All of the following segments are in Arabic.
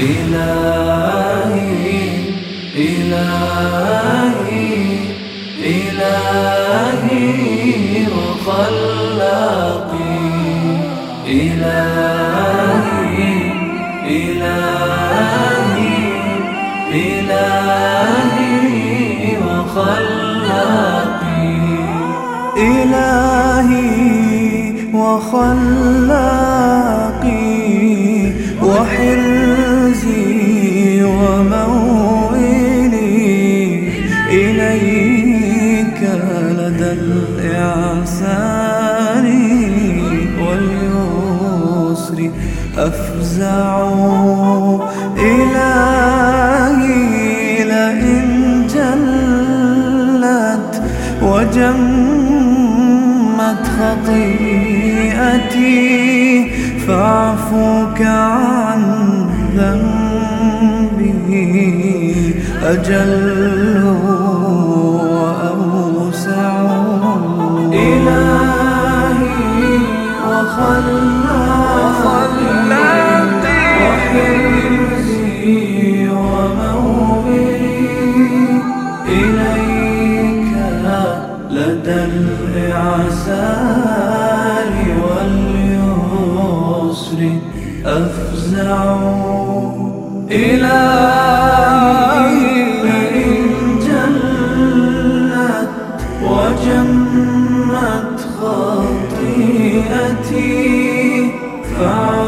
إلهي إلهي إلهي وخلاقي إلهي إلهي إلهي وخلاقي إلهي وخلاقي أفزع إلهي لئن جلت وجمت خطيئتي فاعفوك عن ذنبي. أجل وأوسع إلهي وخلاقي إليك لدى واليسر أفزع إلهي جلت وجمت خطيئتي فاعفوك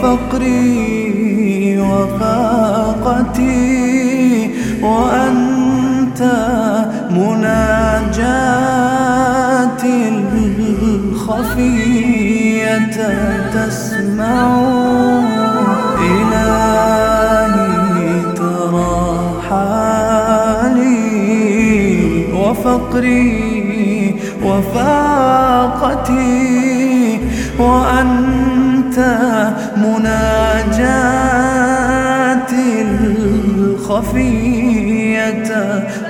وفقري وفاقتي وأنت مناجاتي الخفية تسمع. إلهي ترى حالي وفقري وفاقتي وأنت مناجاتي الخفية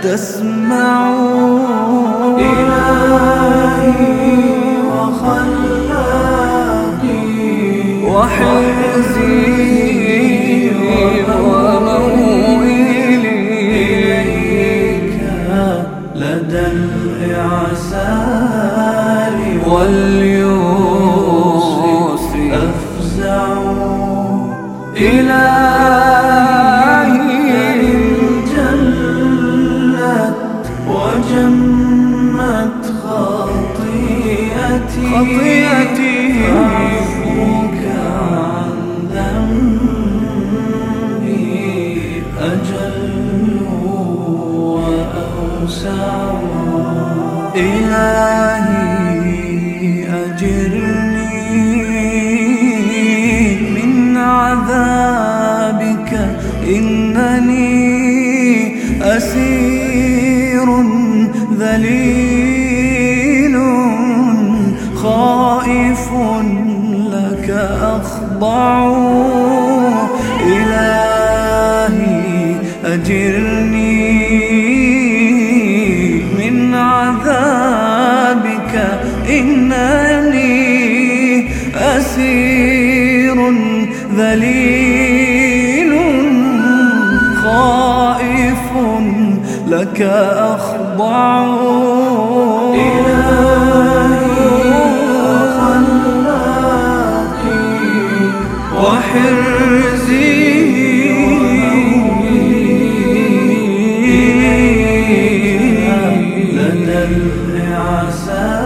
تسمع إلهي وخلاقي وحرزي إلهي أجرني من عذابك. إنني أسير ذليل خائف لك أخضع لك أخضع. وحرزي. لدى الإعسار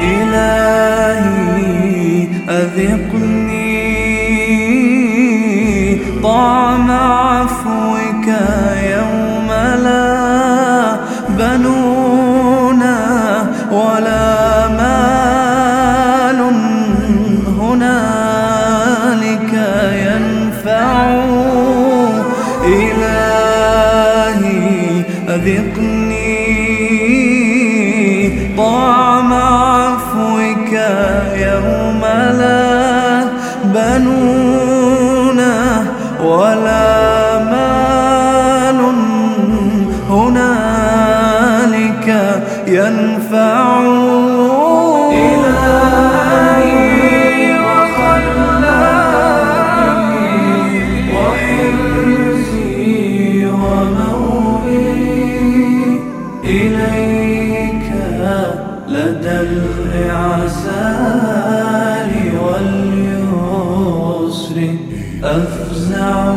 إلهي أذقني طعم عفوك يوم لا بنونا ولا مال هنالك ينفع. إلهي أذقني يوم لا بنونا ولا أفزع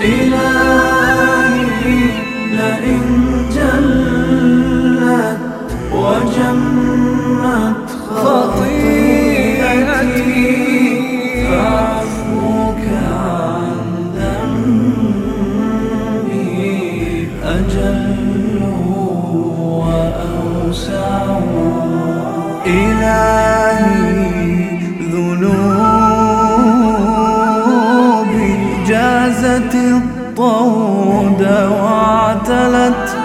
إلهي لئن جازت الطود واعتلت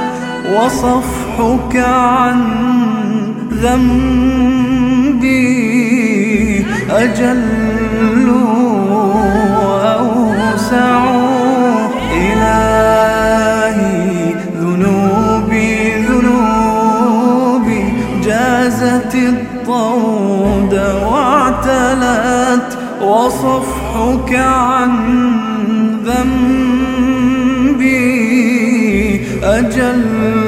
وصفحك عن ذنبي أجل وأوسع أجل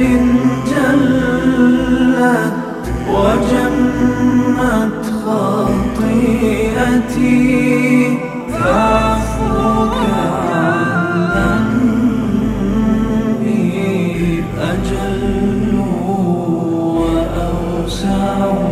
إن جلت وجمت خطيئتي فعفوك عن ذنبي أجل وأوسع